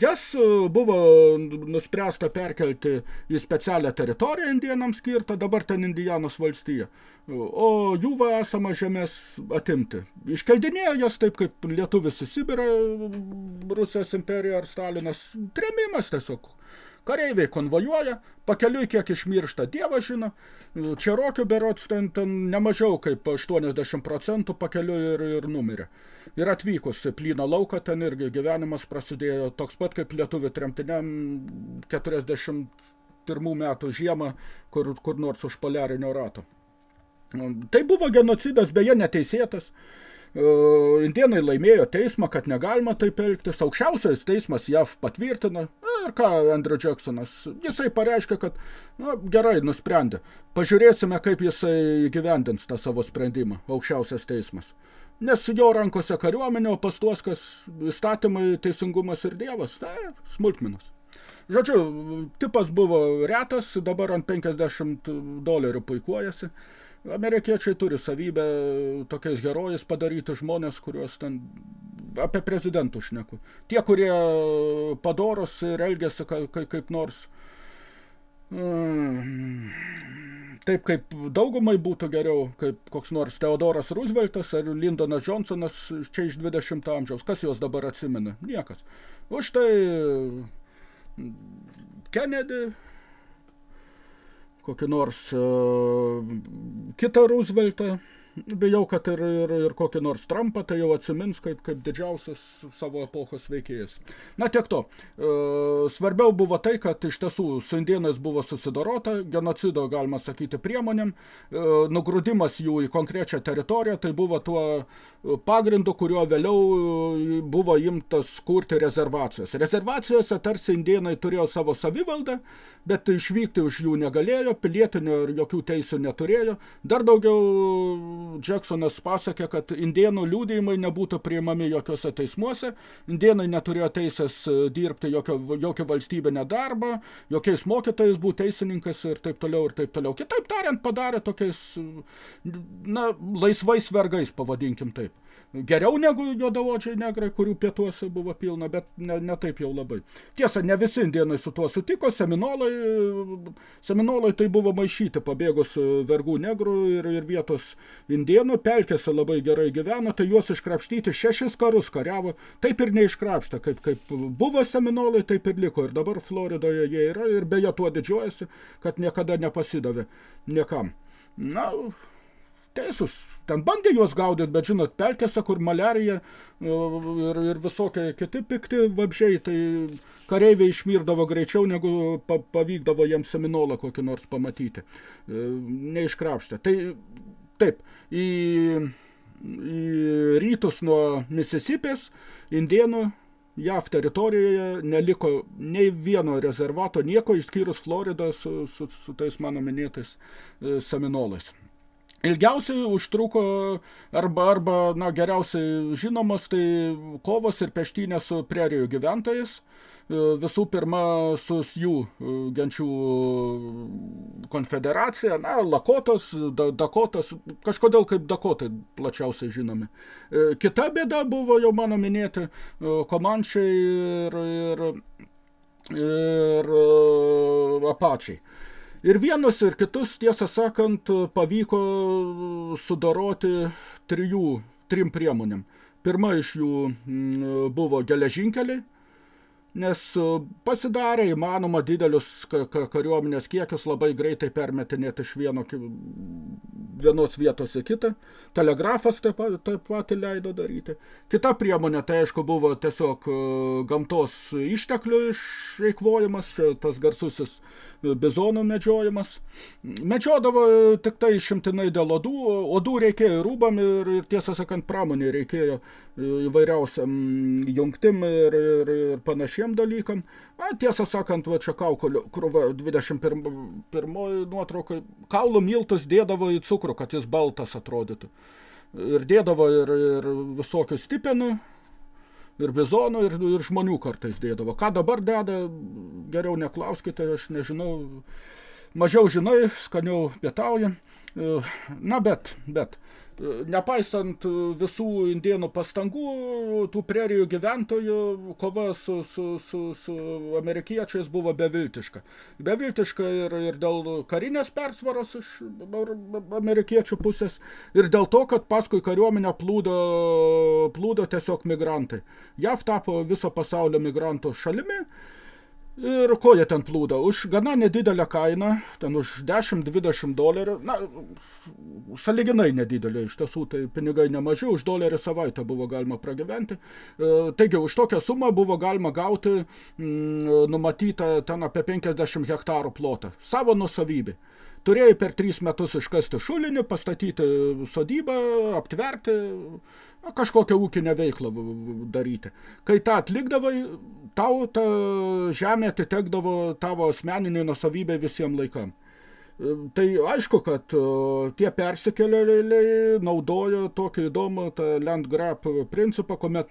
Jas e, buvo nuspręsta perkelti į specialią teritoriją indienams skirtą, dabar ten Indianos valstija, o jų va esama žemės atimti. Iškeldinėjo jas taip, kaip lietuvis į Sibirą, Rusijos imperija ar Stalinas, tremimas tiesiog Kareiviai konvojuoja, pakeliui kiek išmiršta dievas žino, Čerokių berots ten, ten nemažiau kaip 80 procentų pakeliui ir, ir numirė. Ir atvykus į plyną lauką, ten irgi gyvenimas prasidėjo toks pat kaip lietuvių tremtiniam 41 metų žiemą, kur, kur nors už poliarinio rato. Tai buvo genocidas, beje, neteisėtas. Indienai laimėjo teismą, kad negalima taip elgtis. Aukščiausias teismas JAV patvirtina. Ir ką Andrew Jacksonas? Jisai pareiškia, kad nu, gerai nusprendė. Pažiūrėsime, kaip jisai gyvendins tą savo sprendimą. Aukščiausias teismas. Nes jo rankose kariuomenė, o pas tuos, kas įstatymai, teisingumas ir dievas, tai smulkminas. Žodžiu, tipas buvo retas, dabar ant 50 dolerių puikuojasi. Amerikiečiai turi savybę tokiais herojais padaryti žmonės, kuriuos ten apie prezidentų šneku. Tie, kurie padoros ir elgiasi kaip, kaip nors mm, taip, kaip daugumai būtų geriau, kaip koks nors Teodoras Rooseveltas ar Lindonas Johnsonas čia iš 20 amžiaus. Kas juos dabar atsimena? Niekas. O štai Kennedy kokį nors uh, kitą Rooseveltą, bijau, kad ir, ir, ir kokį nors Trumpą tai jau atsimins kaip, kaip didžiausias savo epochos veikėjas. Na tiek to. E, svarbiau buvo tai, kad iš tiesų su indienais buvo susidorota, genocido, galima sakyti, priemonėm, e, nugrūdimas jų į konkrečią teritoriją, tai buvo tuo pagrindu, kuriuo vėliau e, buvo imtas kurti rezervacijos. Rezervacijose tarsi indienai turėjo savo savivaldą, bet išvykti už jų negalėjo, pilietinio ir jokių teisų neturėjo. Dar daugiau Jacksonas pasakė, kad indienų liūdėjimai nebūtų priimami jokiuose teismuose, indienai neturėjo teisės dirbti jokio, jokio valstybinę darbą, jokiais mokytojais būti teisininkas ir taip toliau ir taip toliau. Kitaip tariant, padarė tokiais, na, laisvais vergais, pavadinkim taip geriau negu juodavodžiai negrai, kurių pietuose buvo pilna, bet ne, ne taip jau labai. Tiesa, ne visi indienai su tuo sutiko, seminolai, seminolai tai buvo maišyti pabėgus vergų negrų ir, ir vietos indienų, pelkėse labai gerai gyveno, tai juos iškrapštyti šešis karus kariavo, taip ir neiškrapštė, kaip, kaip buvo seminolai, taip ir liko, ir dabar Floridoje jie yra, ir beje tuo didžiuojasi, kad niekada nepasidavė niekam. Na, teisus. Ten bandė juos gaudyti, bet žinot, pelkėse, kur malerija e, ir, ir visokie kiti pikti vabžiai, tai kareiviai išmirdavo greičiau, negu pavykdavo jiems seminolą kokį nors pamatyti. E, neiškrapštė. Tai taip, į, į rytus nuo Misisipės, indienų JAV teritorijoje neliko nei vieno rezervato, nieko išskyrus Floridą su, su, su tais mano minėtais e, seminolais. Ilgiausiai užtruko arba, arba na, geriausiai žinomas tai kovos ir peštynės su prerijų gyventojais. E, visų pirma, su jų e, genčių konfederacija, na, Lakotas, da, Dakotas, kažkodėl kaip Dakotai plačiausiai žinomi. E, kita bėda buvo jau mano minėti Komančiai ir, ir, ir Apačiai. Ir vienus ir kitus, tiesą sakant, pavyko sudoroti trijų, trim priemonėm. Pirma iš jų mm, buvo geležinkeliai, nes pasidarė įmanoma didelius kariuomenės kiekius labai greitai permetinėti iš vieno, vienos vietos į kitą. Telegrafas taip pat, taip pat leido daryti. Kita priemonė, tai aišku, buvo tiesiog gamtos išteklių išeikvojimas, tas garsusis bizonų medžiojimas. Medžiodavo tik tai išimtinai dėl odų, odų reikėjo rūbam ir, ir tiesą sakant pramonė reikėjo įvairiausiam jungtim ir, ir, ir panašiem dalykam. A, tiesą sakant, va čia kaukolio krūva 21 nuotraukai, kaulų miltus dėdavo į cukrų, kad jis baltas atrodytų. Ir dėdavo ir, ir visokių stipenų, ir bizonų, ir, ir žmonių kartais dėdavo. Ką dabar deda, geriau neklauskite, aš nežinau, mažiau žinai, skaniau pietauja. Na, bet, bet, nepaisant visų indienų pastangų, tų prerijų gyventojų kova su, su, su, su amerikiečiais buvo beviltiška. Beviltiška ir, ir dėl karinės persvaros iš amerikiečių pusės ir dėl to, kad paskui kariuomenę plūdo, plūdo tiesiog migrantai. JAV tapo viso pasaulio migrantų šalimi Ir ko jie ten plūda? Už gana nedidelę kainą, ten už 10-20 dolerių, na, saliginai nedidelė, iš tiesų tai pinigai nemaži, už dolerį savaitę buvo galima pragyventi. E, taigi, už tokią sumą buvo galima gauti mm, numatytą ten apie 50 hektarų plotą, savo nusavybį. Turėjai per tris metus iškasti šulinį, pastatyti sodybą, aptverti, kažkokią ūkinę veiklą daryti. Kai tą atlikdavai, tau ta žemė atitekdavo tavo asmeninį nusavybę visiems laikam. Tai aišku, kad tie persikėlėliai naudojo tokį įdomų tą land grab principą, kuomet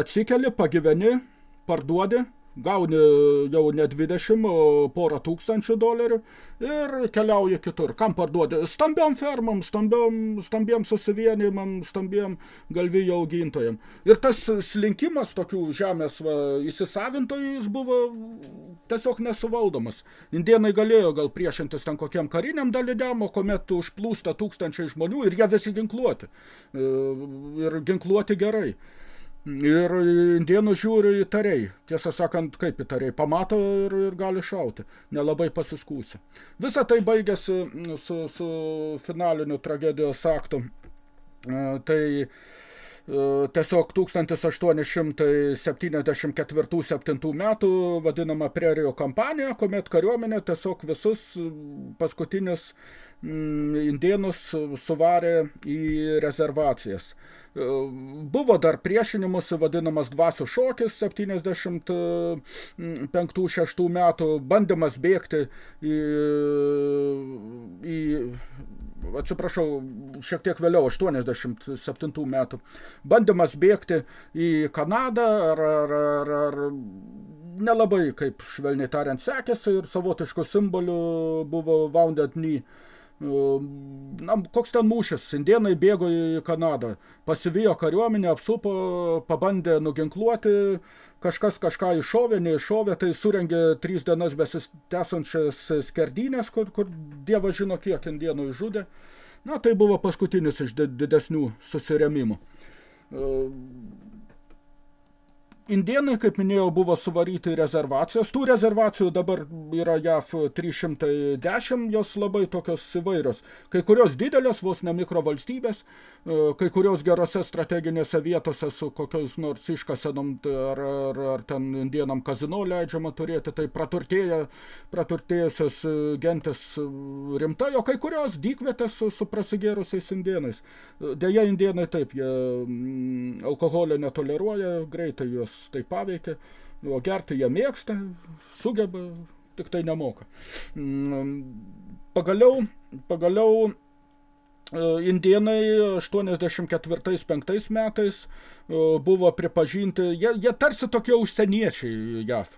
atsikeli, pagyveni, parduodi, gauni jau ne 20, o porą tūkstančių dolerių ir keliauji kitur. Kam parduodi? Stambiam fermam, stambiam, stambiem susivienimam, stambiem galvijų augintojam. Ir tas slinkimas tokių žemės va, įsisavintojų jis buvo tiesiog nesuvaldomas. Indienai galėjo gal priešintis ten kokiam kariniam daliniam, o kuomet užplūsta tūkstančiai žmonių ir jie visi ginkluoti. E, ir ginkluoti gerai. Ir indienų žiūri įtariai, tiesą sakant, kaip įtariai, pamato ir, ir gali šauti, nelabai pasiskūsi. Visa tai baigėsi su, su finaliniu tragedijos aktu. Tai tiesiog 1874-7 metų vadinama prerijų kampanija, kuomet kariuomenė tiesiog visus paskutinius indienus suvarė į rezervacijas. Buvo dar priešinimus vadinamas dvasių šokis 75-6 metų, bandymas bėgti į, į atsiprašau, šiek tiek vėliau, 87 metų, bandymas bėgti į Kanadą ar, ar, ar, ar nelabai, kaip švelniai tariant, sekėsi ir savotiškų simbolių buvo Wounded Knee na, koks ten mūšis, indienai bėgo į Kanadą, pasivijo kariuomenę, apsupo, pabandė nuginkluoti, kažkas kažką iššovė, neiššovė, tai surengė trys dienas besitęsančias skerdynės, kur, kur dievas žino, kiek indienų išžudė. Na, tai buvo paskutinis iš didesnių susiremimų. Indienai, kaip minėjau, buvo suvaryti rezervacijas. Tų rezervacijų dabar yra JAF 310, jos labai tokios įvairios. Kai kurios didelės, vos ne mikrovalstybės, e, kai kurios gerose strateginėse vietose su kokios nors iškasenom ar, ar, ar ten indienam kazino leidžiama turėti, tai praturtėja, praturtėjusios gentis rimtai, o kai kurios dykvietės su, su prasigėrusiais indienais. Deja, indienai taip, jie mm, alkoholio netoleruoja, greitai juos tai paveikia, o gerti jie mėgsta, sugeba, tik tai nemoka. Mm, pagaliau, pagaliau e, indienai 84-5 metais e, buvo pripažinti, jie, jie tarsi tokie užsieniečiai JAV,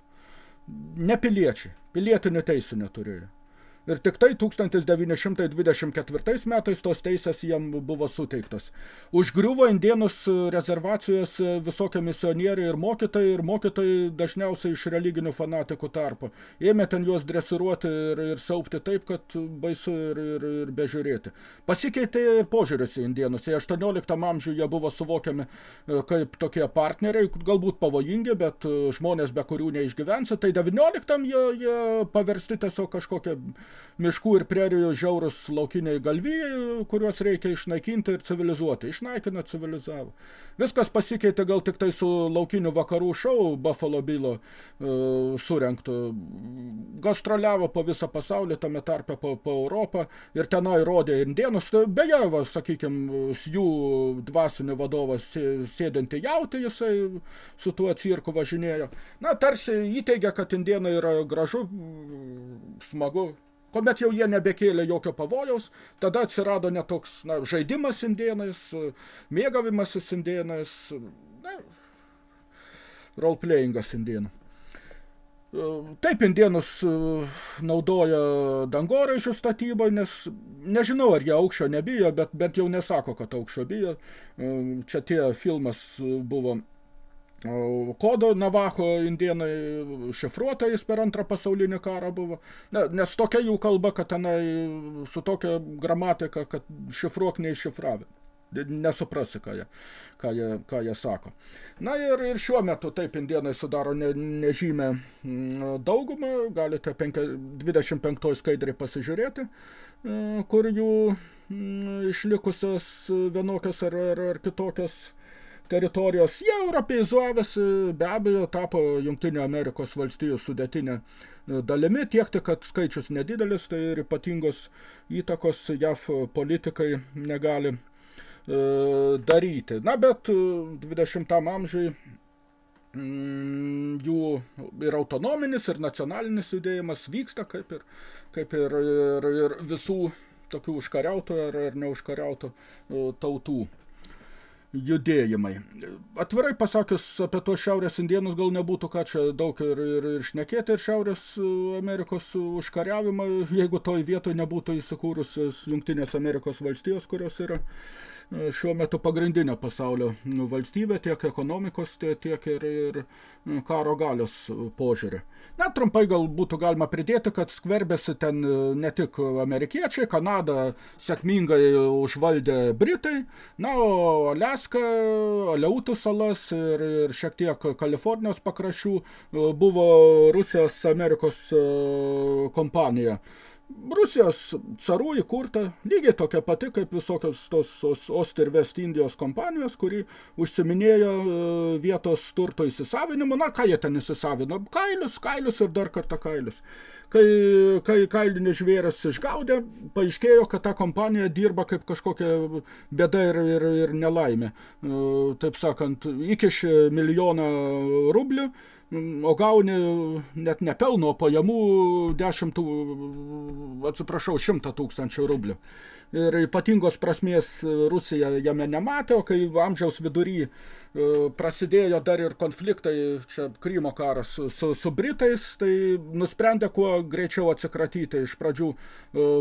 nepiliečiai, pilietinių teisų neturėjo. Ir tik tai 1924 metais tos teisės jam buvo suteiktas. Užgriuvo indienus rezervacijos visokie misionieriai ir mokytojai, ir mokytojai dažniausiai iš religinių fanatikų tarpo. Ėmė ten juos dresiruoti ir, ir saupti taip, kad baisu ir, ir, ir bežiūrėti. Pasikeitė ir požiūris į indienus. Į 18 amžių jie buvo suvokiami e, kaip tokie partneriai, galbūt pavojingi, bet e, žmonės, be kurių neišgyvensi. Tai 19 jie, jie paversti tiesiog kažkokie miškų ir prerijų žiaurus laukiniai galvijai, kuriuos reikia išnaikinti ir civilizuoti. Išnaikina, civilizavo. Viskas pasikeitė gal tik tai su laukiniu vakarų šou Buffalo Bilo uh, surenktų. Gastroliavo po visą pasaulį, tame tarpe po, po Europą ir tenai rodė indienus. Beje, va, sakykime, jų dvasinį vadovą sėdinti jautį, jisai su tuo cirku važinėjo. Na, tarsi įteigia, kad indienai yra gražu, smagu, Komet jau jie nebekėlė jokio pavojaus, tada atsirado netoks na, žaidimas indienais, mėgavimasis indienais, na, roleplayingas indienų. Taip indienus e, naudoja dangoraižių statybai, nes nežinau, ar jie aukščio nebijo, bet bent jau nesako, kad aukščio bijo. E, čia tie filmas buvo kodo Navaho indienai šifruotais per antrą pasaulinį karą buvo. Ne, nes tokia jų kalba, kad tenai su tokia gramatika, kad šifruok neiššifravę. Nesuprasi, ką jie, ką, jie, ką jie sako. Na ir, ir šiuo metu taip indienai sudaro ne, nežymę mm, daugumą, galite 5, 25 skaidrį pasižiūrėti, mm, kur jų mm, išlikusios vienokios ar, ar, ar kitokios teritorijos, jie europeizuovėsi, be abejo, tapo Jungtinių Amerikos valstijų sudėtinė e, dalimi, tiek tik, kad skaičius nedidelis, tai ir ypatingos įtakos JAV politikai negali e, daryti. Na, bet 20 amžiui mm, jų ir autonominis, ir nacionalinis judėjimas vyksta, kaip ir, kaip ir, ir, ir visų tokių užkariautų ar, ar neužkariautų e, tautų judėjimai. Atvirai pasakius apie tos šiaurės indienus gal nebūtų ką čia daug ir, ir, ir šnekėti ir Šiaurės Amerikos užkariavimą, jeigu toj vietoj nebūtų įsikūrusios Jungtinės Amerikos valstijos, kurios yra šiuo metu pagrindinė pasaulio nu, valstybė tiek ekonomikos, tiek ir, ir nu, karo galios požiūrį. Na, trumpai gal būtų galima pridėti, kad skverbėsi ten e, ne tik amerikiečiai, Kanada sėkmingai užvaldė Britai, na, o Aleska, Aleutų salas ir, ir šiek tiek Kalifornijos pakraščių e, buvo Rusijos Amerikos e, kompanija Rusijos carų įkurta lygiai tokia pati kaip visokios tos Ost ir West Indijos kompanijos, kuri užsiminėjo e, vietos turto įsisavinimu. Na, ką jie ten įsisavino? Kailius, kailius ir dar kartą kailius. Kai, kai kailinį žvėrės išgaudė, paaiškėjo, kad ta kompanija dirba kaip kažkokia bėda ir, ir, ir nelaimė. E, taip sakant, įkiši milijoną rublių, o gauni net nepelno pajamų 10, atsiprašau, 100 tūkstančių rublių. Ir ypatingos prasmės Rusija jame nematė, o kai amžiaus vidury e, prasidėjo dar ir konfliktai, čia Krymo karas su, su, su Britais, tai nusprendė kuo greičiau atsikratyti iš pradžių e,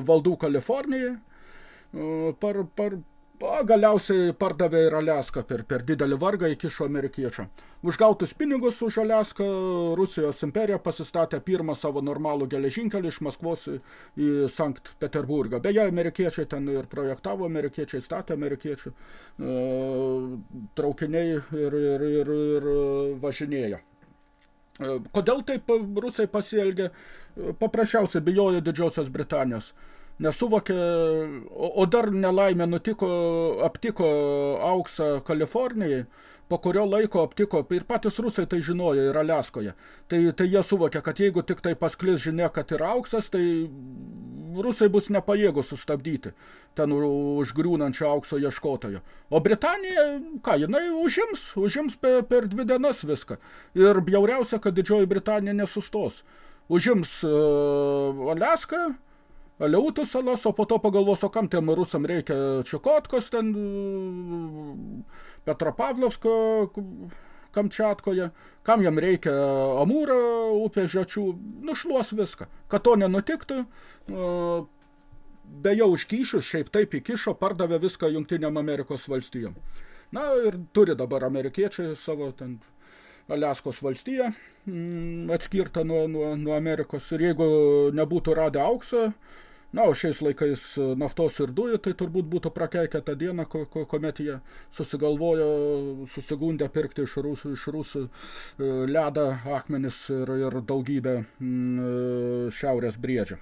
valdų Kalifornijai, e, par, par, O galiausiai pardavė ir Aliaską per, per didelį vargą įkišo amerikiečiam. Už gautus pinigus už Aliaską Rusijos imperija pasistatė pirmą savo normalų geležinkelį iš Maskvos į, į Sankt Peterburgą. Beje, amerikiečiai ten ir projektavo, amerikiečiai statė amerikiečių e, traukiniai ir, ir, ir, ir važinėjo. E, kodėl taip rusai pasielgė? Paprasčiausiai bijojo Didžiosios Britanijos nesuvokė, o, o dar nelaimė nutiko, aptiko auksą Kalifornijai, po kurio laiko aptiko, ir patys rusai tai žinojo, ir Aliaskoje. Tai, tai jie suvokė, kad jeigu tik tai pasklis žinia, kad yra auksas, tai rusai bus nepajėgus sustabdyti ten užgriūnančio aukso ieškotojo. O Britanija, ką, jinai užims, užims per, per dvi dienas viską. Ir bjauriausia, kad Didžioji Britanija nesustos. Užims uh, Aliaską, Aliautų salas, o po to pagalvos, o kam tiem rusam reikia Čikotkos, ten Petropavlovsko Kamčiatkoje, kam jam reikia Amūro upės žiočių, nušluos viską. Kad to nenutiktų, beje už kyšius, šiaip taip įkišo, pardavė viską Jungtinėm Amerikos valstijom. Na ir turi dabar amerikiečiai savo ten Aliaskos valstiją atskirtą nuo, nuo, nuo Amerikos. Ir jeigu nebūtų radę auksą, Na, o šiais laikais e, naftos ir dujų, tai turbūt būtų prakeikę tą dieną, kuomet jie susigalvojo, susigundė pirkti iš rusų, iš rusų e, ledą, akmenis ir, ir daugybę m, e, šiaurės briedžių.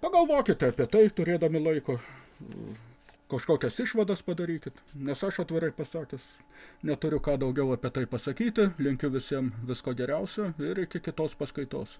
Pagalvokite apie tai, turėdami laiko kažkokias išvadas padarykit, nes aš atvirai pasakęs neturiu ką daugiau apie tai pasakyti, linkiu visiems visko geriausio ir iki kitos paskaitos.